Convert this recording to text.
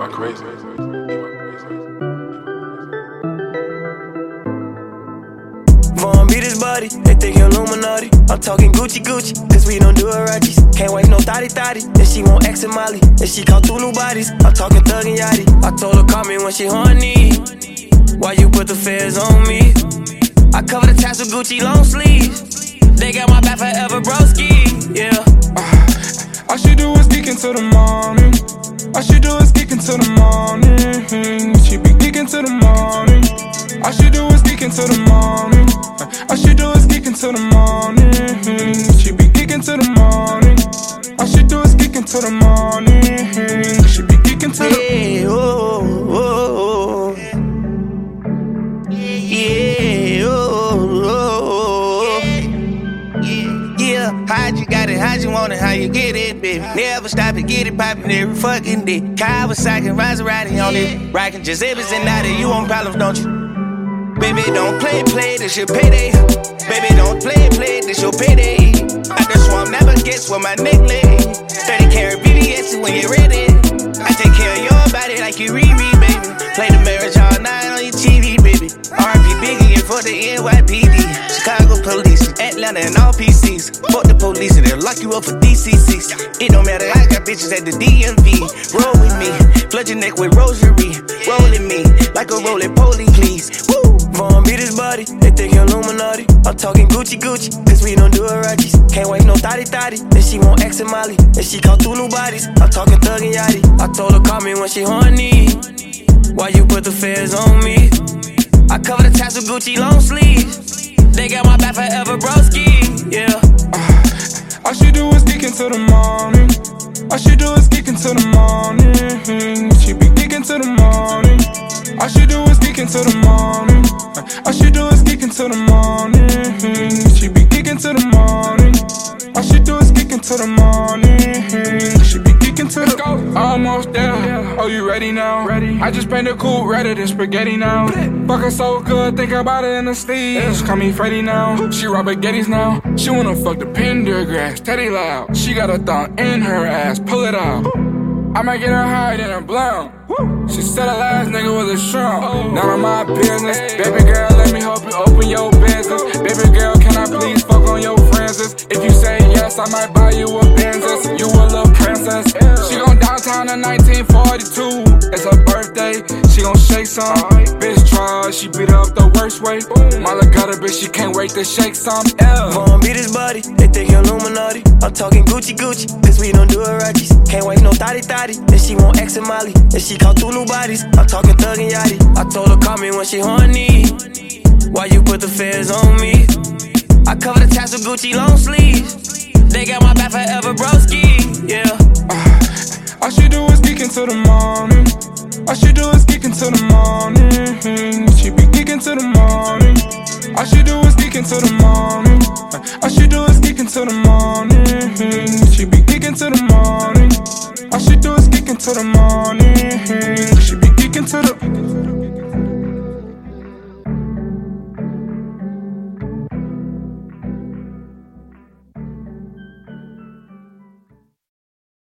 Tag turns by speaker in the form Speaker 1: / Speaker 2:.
Speaker 1: went crazy.
Speaker 2: Vaughn beat his body, they think he Illuminati. I'm talking Gucci Gucci, cause we don't do it righteous. Can't wait no thotty thotty, and she want X and Molly. And she call two new bodies, I'm talking Thug and Yachty. I told her call me when she horny. Why you put the feds on me? I cover the tats with Gucci long sleeves. They got my back forever, broski. Yeah.
Speaker 1: All she do is geek until the morning. All she do is geek until the morning. She be geek until the morning. All she do is geek until the morning. All she do is geek until the morning.
Speaker 3: You want it, how you get it, baby. Never stop it, get it poppin' every fucking day. Kawasaki, Maserati on it. Rockin' Giuseppe's and that you want problems, don't you? Baby, don't play, play, this your payday. Baby, don't play, play, this your payday. I just swamp, never guess what my neck lay. 30 karat VVS when you're ready. I take care of your body like you Riri, baby. Play the marriage all night on your TV, baby. RP Biggie and for the NYPD. Chicago police, Atlanta and all PCs. Fuck the police and they'll lock you up for DCCs. It don't matter, I got bitches at the DMV. Roll with me, flood your neck with rosary. Rolling me like a rolling poly, please. Woo!
Speaker 2: Vaughn beat his body, they think Illuminati. I'm talking Gucci Gucci, cause we don't do righteous. Can't wait no thotty thotty, then she want X and Molly. And she call two new bodies, I'm talking Thug and Yachty. I told her call me when she horny. Why you put the feds on me? I cover the tats with Gucci long sleeves. They got my back forever, broski. Yeah.
Speaker 1: Uh, all she do is geek until the morning. All she do is geek until the morning. She be geek until the morning. All she do is geek until uh, the morning. All she do is geek until the morning. She be geek until the morning. All she do is geek until the morning. She be geek until the go. Almost there. Oh, you ready now? Ready. I just painted cool redder than spaghetti now. Fucking so good, think about it in the sleeves. Call me Freddy now. She Robert Getty's now. She wanna fuck the Pendergrass, Teddy loud. She got a thong in her ass, pull it out. I might get her high in her blunt. She said her last nigga was a shrimp. Oh. None of my business. Baby girl, let me help you open your business. Baby girl, can I please fuck on your friends? If you say yes, I might buy you a Benzes. You a little princess. In 1942. It's her birthday. She gon' shake some. Bitch try, she beat up the worst way. Mala got a bitch, she can't wait to shake some. Yeah.
Speaker 2: Vaughn beat his body, they think Illuminati. I'm talking Gucci Gucci, cause we don't do it righteous. Can't wait no thotty thotty, then she want X and Molly. And she call two new bodies, I'm talking Thug and Yachty. I told her call me when she horny. Why you put the feds on me? I cover the tats with Gucci long sleeves. They got my back forever, broski. Yeah.
Speaker 1: All she do is geek into the morning. All she do is geek into the morning. She be kicking to the morning. All she do is geek until the morning. All she do is geek until the morning. She be kicking to the morning. All she do is geek until the morning.